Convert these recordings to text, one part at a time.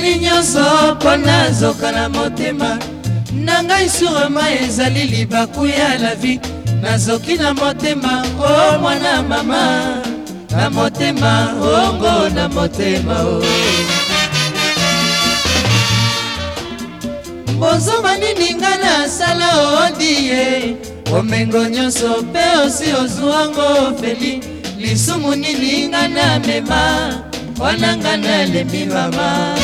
nani nyonso mpo nazoka na motema na ngai surema ezali libaku ya lavi nazoki na motema o oh mwana mama na motema ongo na motema o oh. bozoma nini nga nasala odie oh omengo nyonso mpe osi ozwango feli lisumu nini nga na mema wana nga nalembi mama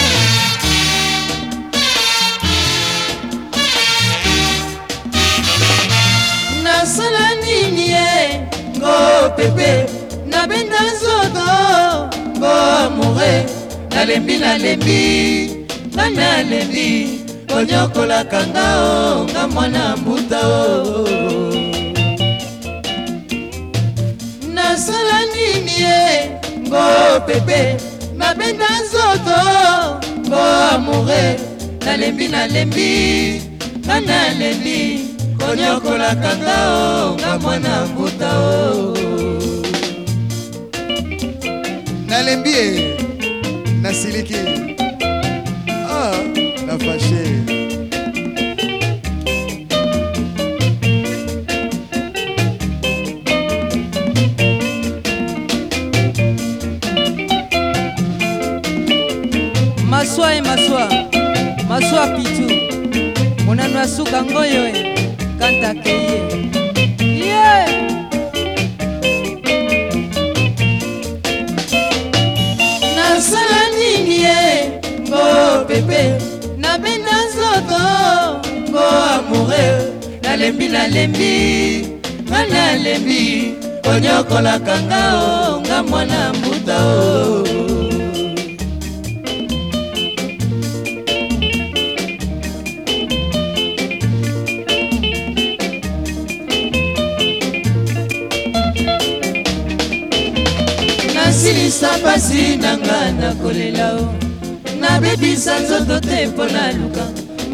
pepe nabenda nzoto bomure nalembi nalembi nga nalembi onyokolaka nga o nga mwana mbuta o nasala nini ye ngo pepe nabenda nzoto ngo amure nalembi nalembi nga nalembi konyokolaka nga o nga mwana nguta o nalembi ye nasiliki oh, ah, nafashe maswa e maswa maswa pitu monano ya suka ngoyo e akantaka ye yeah! nasala nini ye mbo oh pepe nabenda nzoto mbo oh amoure nalembi nalembi nga nalembi onyokolaka nga o nga mwana mbuta o oh. napesa mpasi na nga na kolela o nabebisa nzoto te mpo na luka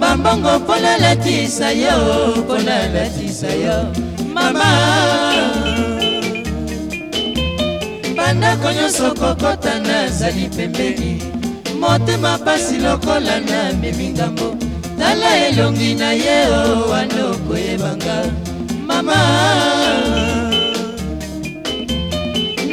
bambongo mpo nalatisa yo mpo nalatisa yo mama bandako nyonso kokota nazali pembeni motema pasi lokola na memi ngambo tala elongi na ye o wana okoyebanga mama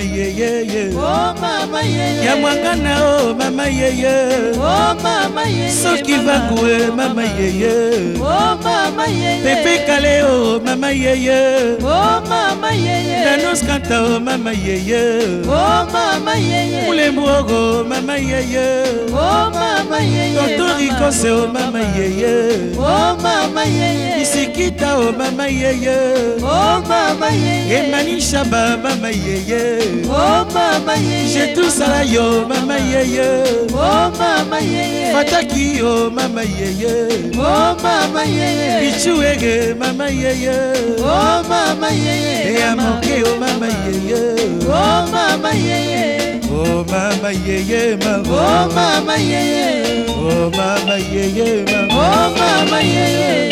Oh, mama yeye ya mwangana o oh, oh, mama yeye soki vangue mama yeye pepe kale o mama yeye danos kanta o mama yeye moro mama yeye o mama yeye totori kose o mama yeye o mama yeye isikita o mama yeye o mama yeye emani shaba mama yeye o mama yeye jetu sala yo mama yeye o mama yeye fataki o mama yeye o mama yeye bichu ege mama yeye o mama yeye eyamoke o mama yeye o mama yeye mama yeye ma oh mama yeye oh mama yeye ma oh mama yeye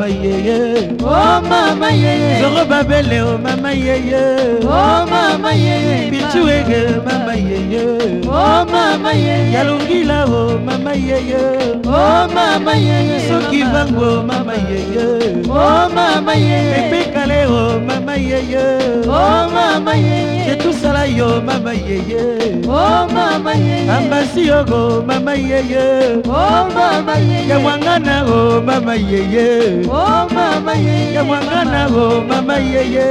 mama yeye oh mama yeye zoro babele oh mama yeye oh mama yeye bichu ege mama yeye oh mama yeye yalungila oh mama yeye oh mama yeye soki vango mama yeye oh mama yeye epekale oh mama yeye oh mama yeye c'est tout ça yo mama yeye oh mama yeye ambasi yo go mama yeye oh mama yeye ya mwangana go mama yeye oh mama yeye ya mwangana go mama yeye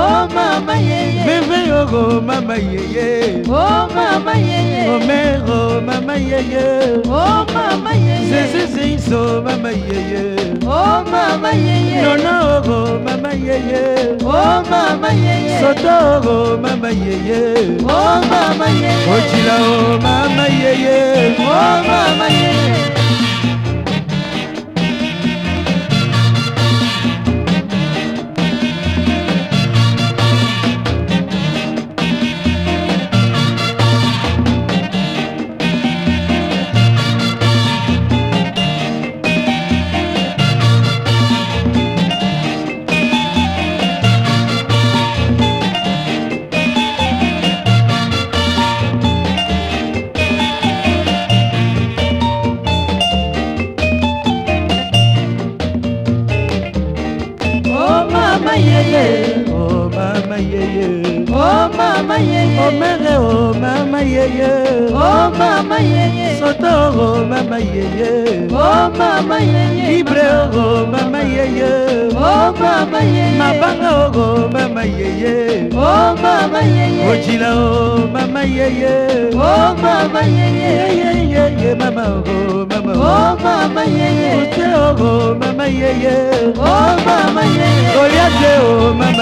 oh mama yeye bebe yo go mama yeye oh mama yeye omero so mama yeye oh mama yeye zizi zin so mama yeye oh mama yeye nono go mama yeye oh mama yeye soto go mama yeye oh mama yeye ochila oh mama yeye oh mama yeye yeye oh mama yeye omere oh mama yeye oh mama yeye soto oh mama yeye oh mama yeye libre oh mama yeye oh mama yeye mabanga oh mama yeye oh mama yeye ojila oh mama yeye oh mama yeye yeye yeye mama oh mama oh mama yeye ute oh mama yeye oh mama yeye goliath oh mama